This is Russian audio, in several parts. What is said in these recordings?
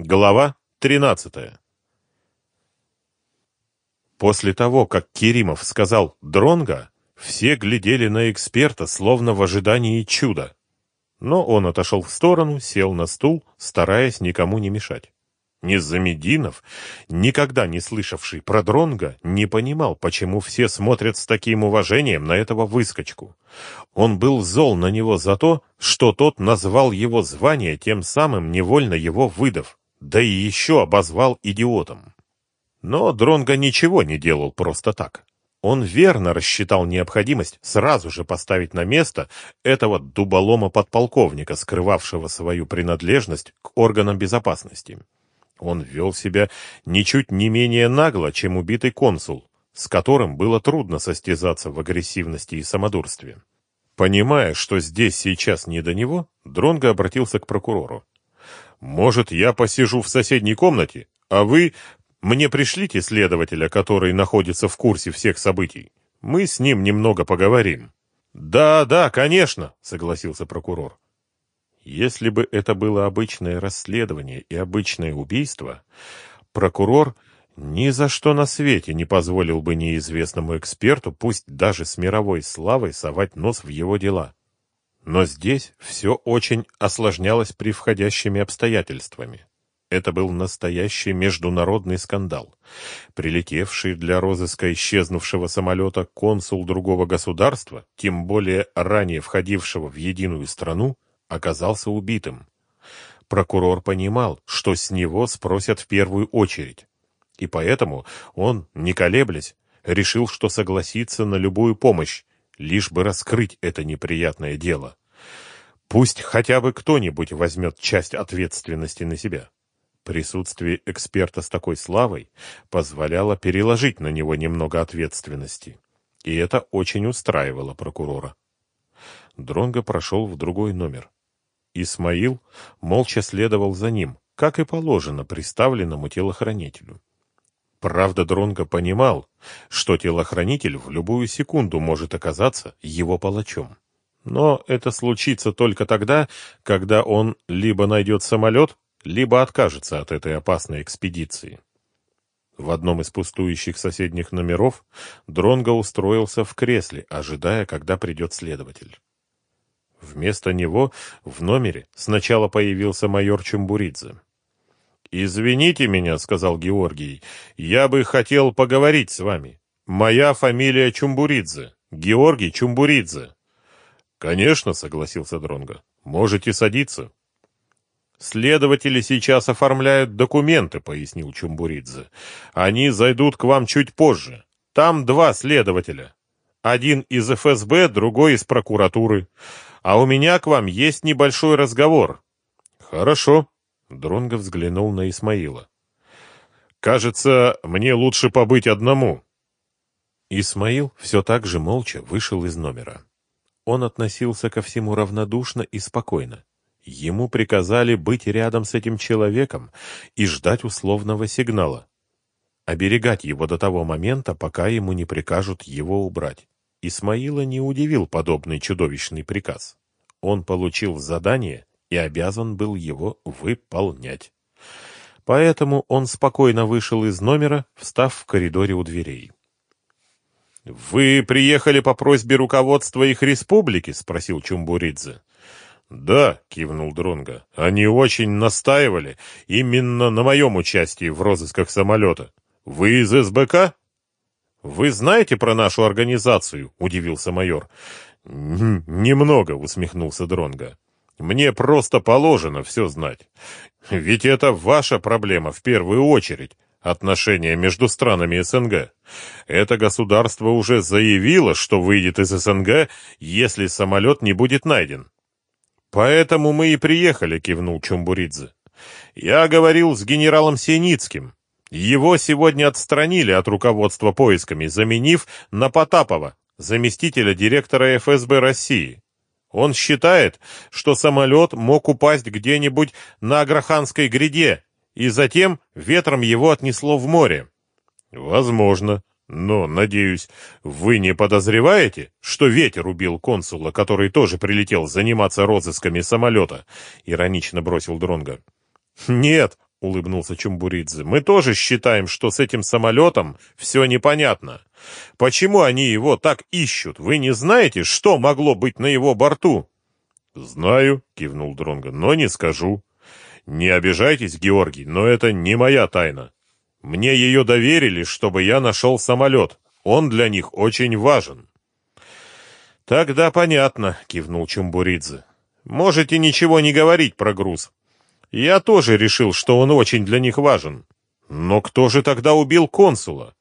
Глава 13. После того, как Керимов сказал «Дронга», все глядели на эксперта, словно в ожидании чуда. Но он отошел в сторону, сел на стул, стараясь никому не мешать. Низамединов, никогда не слышавший про Дронга, не понимал, почему все смотрят с таким уважением на этого выскочку. Он был зол на него за то, что тот назвал его звание, тем самым невольно его выдав да и еще обозвал идиотом. Но Дронго ничего не делал просто так. Он верно рассчитал необходимость сразу же поставить на место этого дуболома-подполковника, скрывавшего свою принадлежность к органам безопасности. Он вел себя ничуть не менее нагло, чем убитый консул, с которым было трудно состязаться в агрессивности и самодурстве. Понимая, что здесь сейчас не до него, Дронго обратился к прокурору. Может, я посижу в соседней комнате, а вы мне пришлите следователя, который находится в курсе всех событий. Мы с ним немного поговорим. Да, да, конечно, согласился прокурор. Если бы это было обычное расследование и обычное убийство, прокурор ни за что на свете не позволил бы неизвестному эксперту, пусть даже с мировой славой, совать нос в его дела. Но здесь все очень осложнялось при входящими обстоятельствами. Это был настоящий международный скандал. Прилетевший для розыска исчезнувшего самолета консул другого государства, тем более ранее входившего в единую страну, оказался убитым. Прокурор понимал, что с него спросят в первую очередь. И поэтому он, не колеблясь, решил, что согласится на любую помощь, лишь бы раскрыть это неприятное дело. Пусть хотя бы кто-нибудь возьмет часть ответственности на себя. Присутствие эксперта с такой славой позволяло переложить на него немного ответственности. И это очень устраивало прокурора. Дронго прошел в другой номер. Исмаил молча следовал за ним, как и положено приставленному телохранителю. Правда, Дронго понимал, что телохранитель в любую секунду может оказаться его палачом. Но это случится только тогда, когда он либо найдет самолет, либо откажется от этой опасной экспедиции. В одном из пустующих соседних номеров Дронго устроился в кресле, ожидая, когда придет следователь. Вместо него в номере сначала появился майор Чумбуридзе. «Извините меня», — сказал Георгий, — «я бы хотел поговорить с вами. Моя фамилия Чумбуридзе, Георгий Чумбуридзе». «Конечно», — согласился Дронго, — «можете садиться». «Следователи сейчас оформляют документы», — пояснил Чумбуридзе. «Они зайдут к вам чуть позже. Там два следователя. Один из ФСБ, другой из прокуратуры. А у меня к вам есть небольшой разговор». «Хорошо», Дронго взглянул на Исмаила. «Кажется, мне лучше побыть одному». Исмаил все так же молча вышел из номера. Он относился ко всему равнодушно и спокойно. Ему приказали быть рядом с этим человеком и ждать условного сигнала. Оберегать его до того момента, пока ему не прикажут его убрать. Исмаила не удивил подобный чудовищный приказ. Он получил задание и обязан был его выполнять. Поэтому он спокойно вышел из номера, встав в коридоре у дверей. «Вы приехали по просьбе руководства их республики?» — спросил Чумбуридзе. «Да», — кивнул Дронга. «Они очень настаивали именно на моем участии в розысках самолета. Вы из СБК?» «Вы знаете про нашу организацию?» — удивился майор. «Немного», — усмехнулся Дронга. Мне просто положено все знать. Ведь это ваша проблема в первую очередь. Отношения между странами СНГ. Это государство уже заявило, что выйдет из СНГ, если самолет не будет найден. Поэтому мы и приехали, кивнул Чумбуридзе. Я говорил с генералом Синицким. Его сегодня отстранили от руководства поисками, заменив на Потапова, заместителя директора ФСБ России. Он считает, что самолет мог упасть где-нибудь на Аграханской гряде, и затем ветром его отнесло в море. Возможно. Но, надеюсь, вы не подозреваете, что ветер убил консула, который тоже прилетел заниматься розысками самолета? Иронично бросил Дронга. Нет, — улыбнулся Чумбуридзе. «Мы тоже считаем, что с этим самолетом все непонятно. Почему они его так ищут? Вы не знаете, что могло быть на его борту?» «Знаю», — кивнул Дронго, — «но не скажу». «Не обижайтесь, Георгий, но это не моя тайна. Мне ее доверили, чтобы я нашел самолет. Он для них очень важен». «Тогда понятно», — кивнул Чумбуридзе. «Можете ничего не говорить про груз. Я тоже решил, что он очень для них важен. Но кто же тогда убил консула?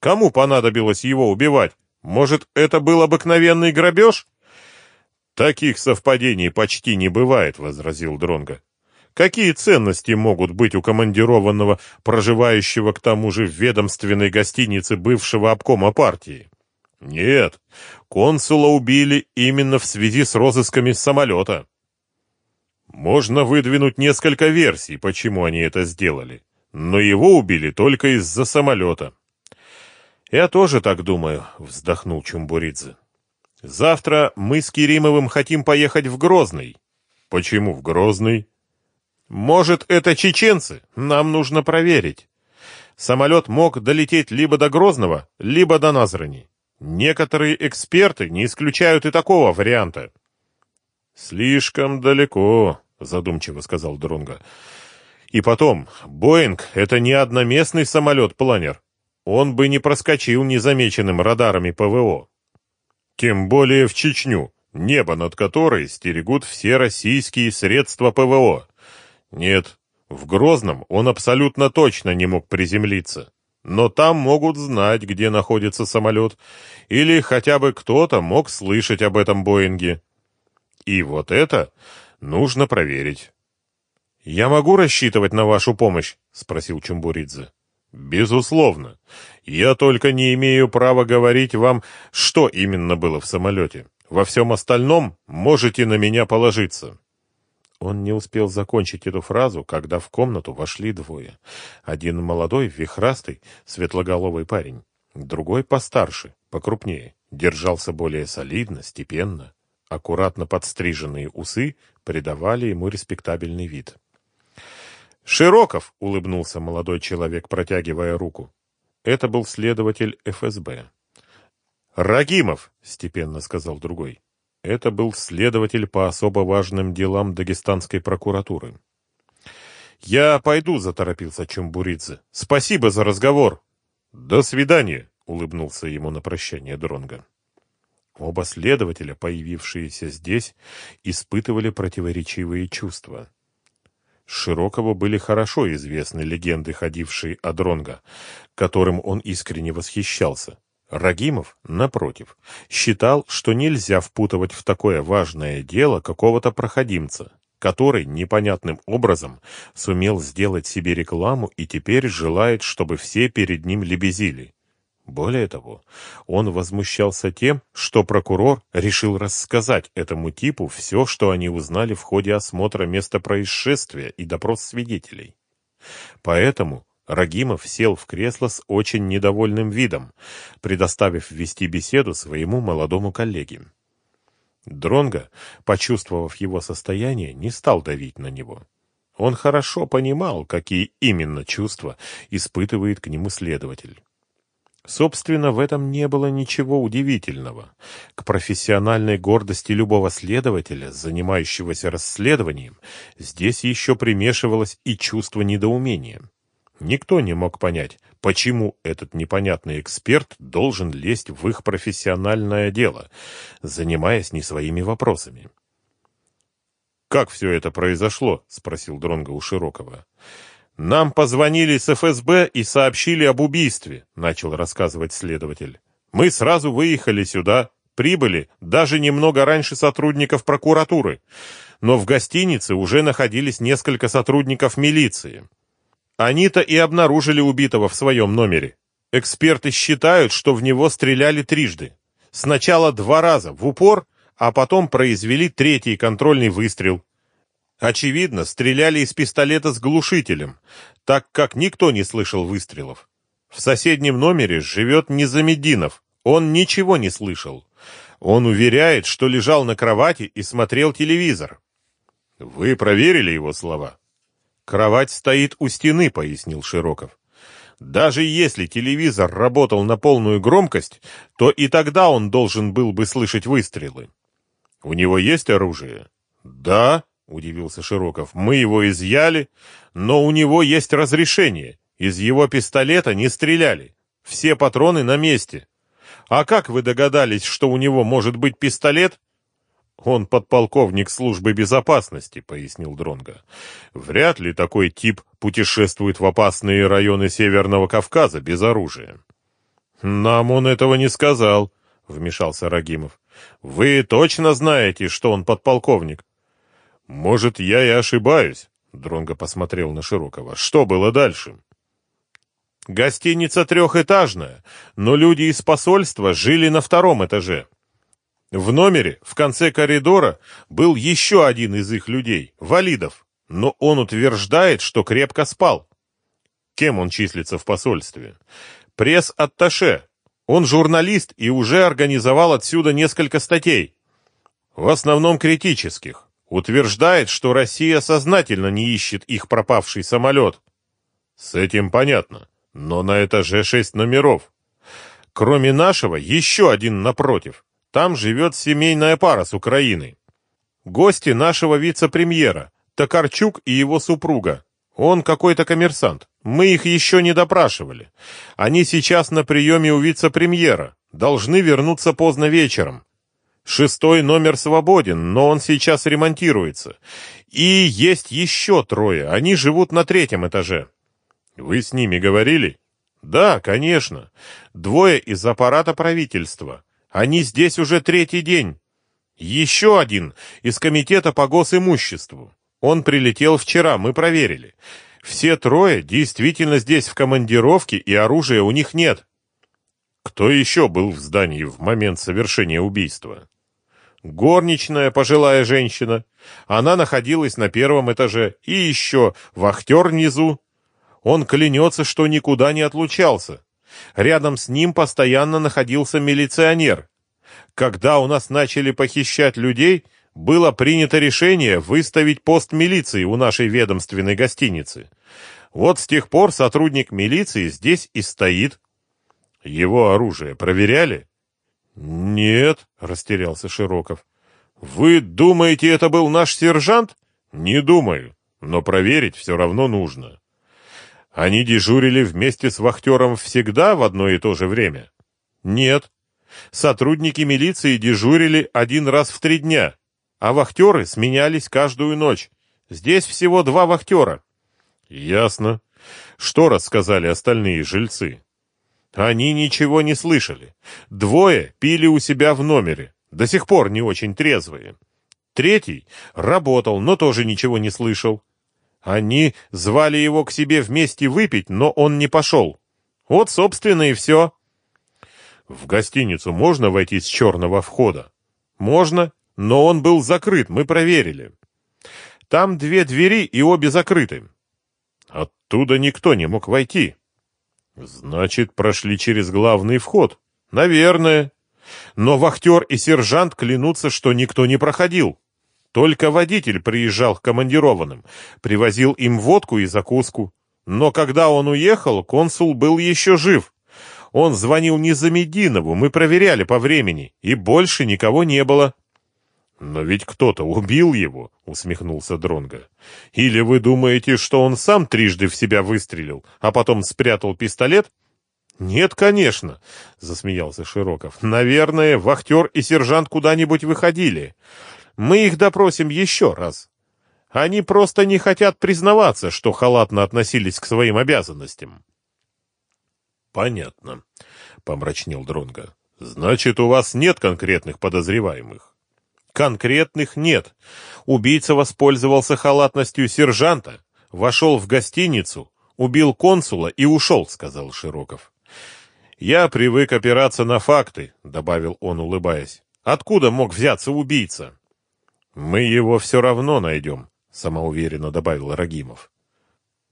Кому понадобилось его убивать? Может, это был обыкновенный грабеж?» «Таких совпадений почти не бывает», — возразил Дронга. Какие ценности могут быть у командированного, проживающего к тому же в ведомственной гостинице бывшего обкома партии? Нет, консула убили именно в связи с розысками самолета. Можно выдвинуть несколько версий, почему они это сделали, но его убили только из-за самолета. Я тоже так думаю, вздохнул Чумбуридзе. Завтра мы с Киримовым хотим поехать в Грозный. Почему в Грозный? Может, это чеченцы? Нам нужно проверить. Самолет мог долететь либо до Грозного, либо до Назрани. Некоторые эксперты не исключают и такого варианта. Слишком далеко, задумчиво сказал Дронга. И потом, Боинг — это не одноместный самолет-планер. Он бы не проскочил незамеченным радарами ПВО. Тем более в Чечню, небо над которой стерегут все российские средства ПВО. Нет, в Грозном он абсолютно точно не мог приземлиться. Но там могут знать, где находится самолет, или хотя бы кто-то мог слышать об этом Боинге. И вот это нужно проверить. «Я могу рассчитывать на вашу помощь?» — спросил Чумбуридзе. «Безусловно. Я только не имею права говорить вам, что именно было в самолете. Во всем остальном можете на меня положиться». Он не успел закончить эту фразу, когда в комнату вошли двое. Один молодой, вихрастый, светлоголовый парень, другой постарше, покрупнее, держался более солидно, степенно. Аккуратно подстриженные усы придавали ему респектабельный вид. «Широков!» — улыбнулся молодой человек, протягивая руку. Это был следователь ФСБ. «Рагимов!» — степенно сказал другой. Это был следователь по особо важным делам Дагестанской прокуратуры. «Я пойду», — заторопился Чумбуридзе. «Спасибо за разговор». «До свидания», — улыбнулся ему на прощание Дронга. Оба следователя, появившиеся здесь, испытывали противоречивые чувства. Широкову были хорошо известны легенды, ходившие о Дронга, которым он искренне восхищался. Рагимов, напротив, считал, что нельзя впутывать в такое важное дело какого-то проходимца, который непонятным образом сумел сделать себе рекламу и теперь желает, чтобы все перед ним лебезили. Более того, он возмущался тем, что прокурор решил рассказать этому типу все, что они узнали в ходе осмотра места происшествия и допрос свидетелей. Поэтому Рагимов сел в кресло с очень недовольным видом, предоставив вести беседу своему молодому коллеге. Дронго, почувствовав его состояние, не стал давить на него. Он хорошо понимал, какие именно чувства испытывает к нему следователь. Собственно, в этом не было ничего удивительного. К профессиональной гордости любого следователя, занимающегося расследованием, здесь еще примешивалось и чувство недоумения. Никто не мог понять, почему этот непонятный эксперт должен лезть в их профессиональное дело, занимаясь не своими вопросами. «Как все это произошло?» — спросил Дронго у Широкого. «Нам позвонили с ФСБ и сообщили об убийстве», — начал рассказывать следователь. «Мы сразу выехали сюда, прибыли даже немного раньше сотрудников прокуратуры, но в гостинице уже находились несколько сотрудников милиции. Они-то и обнаружили убитого в своем номере. Эксперты считают, что в него стреляли трижды. Сначала два раза, в упор, а потом произвели третий контрольный выстрел. Очевидно, стреляли из пистолета с глушителем, так как никто не слышал выстрелов. В соседнем номере живет Низамеддинов. Он ничего не слышал. Он уверяет, что лежал на кровати и смотрел телевизор. Вы проверили его слова? Кровать стоит у стены, пояснил Широков. Даже если телевизор работал на полную громкость, то и тогда он должен был бы слышать выстрелы. У него есть оружие? Да, удивился Широков. Мы его изъяли, но у него есть разрешение. Из его пистолета не стреляли. Все патроны на месте. А как вы догадались, что у него может быть пистолет? Он подполковник службы безопасности, пояснил Дронга. Вряд ли такой тип путешествует в опасные районы Северного Кавказа без оружия. Нам он этого не сказал, вмешался Рагимов. Вы точно знаете, что он подполковник? Может, я и ошибаюсь, Дронга посмотрел на Широкого. Что было дальше? Гостиница трехэтажная, но люди из посольства жили на втором этаже. В номере, в конце коридора, был еще один из их людей, Валидов, но он утверждает, что крепко спал. Кем он числится в посольстве? Пресс-атташе. Он журналист и уже организовал отсюда несколько статей. В основном критических. Утверждает, что Россия сознательно не ищет их пропавший самолет. С этим понятно. Но на этаже шесть номеров. Кроме нашего, еще один напротив. Там живет семейная пара с Украины. Гости нашего вице-премьера, Токарчук и его супруга. Он какой-то коммерсант. Мы их еще не допрашивали. Они сейчас на приеме у вице-премьера. Должны вернуться поздно вечером. Шестой номер свободен, но он сейчас ремонтируется. И есть еще трое. Они живут на третьем этаже. Вы с ними говорили? Да, конечно. Двое из аппарата правительства. Они здесь уже третий день. Еще один из комитета по госимуществу. Он прилетел вчера, мы проверили. Все трое действительно здесь в командировке, и оружия у них нет. Кто еще был в здании в момент совершения убийства? Горничная пожилая женщина. Она находилась на первом этаже. И еще вахтер внизу. Он клянется, что никуда не отлучался. Рядом с ним постоянно находился милиционер. Когда у нас начали похищать людей, было принято решение выставить пост милиции у нашей ведомственной гостиницы. Вот с тех пор сотрудник милиции здесь и стоит. Его оружие проверяли? Нет, растерялся Широков. Вы думаете, это был наш сержант? Не думаю, но проверить все равно нужно. Они дежурили вместе с вахтером всегда в одно и то же время? Нет. Сотрудники милиции дежурили один раз в три дня, а вахтеры сменялись каждую ночь. Здесь всего два вахтера. Ясно. Что рассказали остальные жильцы? Они ничего не слышали. Двое пили у себя в номере, до сих пор не очень трезвые. Третий работал, но тоже ничего не слышал. Они звали его к себе вместе выпить, но он не пошел. Вот, собственно, и все. В гостиницу можно войти с черного входа? Можно, но он был закрыт, мы проверили. Там две двери и обе закрыты. Оттуда никто не мог войти. Значит, прошли через главный вход. Наверное. Но вахтер и сержант клянутся, что никто не проходил. Только водитель приезжал к командированным, привозил им водку и закуску. Но когда он уехал, консул был еще жив. Он звонил Незамединову, мы проверяли по времени, и больше никого не было. Но ведь кто-то убил его, усмехнулся Дронга. Или вы думаете, что он сам трижды в себя выстрелил, а потом спрятал пистолет? Нет, конечно, засмеялся Широков. Наверное, вахтер и сержант куда-нибудь выходили. Мы их допросим еще раз. Они просто не хотят признаваться, что халатно относились к своим обязанностям. Понятно, помрачнел Дронга. Значит, у вас нет конкретных подозреваемых. Конкретных нет. Убийца воспользовался халатностью сержанта, вошел в гостиницу, убил консула и ушел, сказал Широков. Я привык опираться на факты, добавил он, улыбаясь. Откуда мог взяться убийца? Мы его все равно найдем, самоуверенно добавил Рагимов.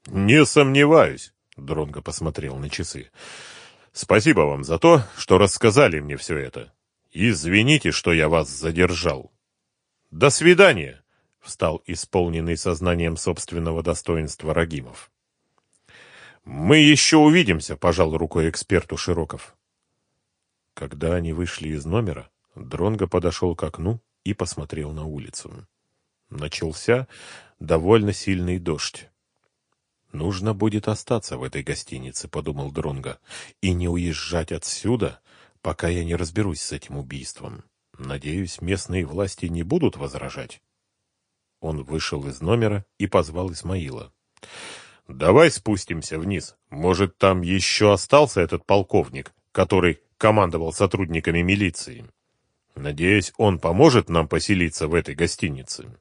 Не сомневаюсь, Дронго посмотрел на часы. Спасибо вам за то, что рассказали мне все это. Извините, что я вас задержал. До свидания. встал исполненный сознанием собственного достоинства Рагимов. «Мы еще увидимся», — пожал рукой эксперту Широков. Когда они вышли из номера, Дронго подошел к окну и посмотрел на улицу. Начался довольно сильный дождь. «Нужно будет остаться в этой гостинице», — подумал Дронго, — «и не уезжать отсюда, пока я не разберусь с этим убийством. Надеюсь, местные власти не будут возражать». Он вышел из номера и позвал Исмаила. «Давай спустимся вниз. Может, там еще остался этот полковник, который командовал сотрудниками милиции. Надеюсь, он поможет нам поселиться в этой гостинице».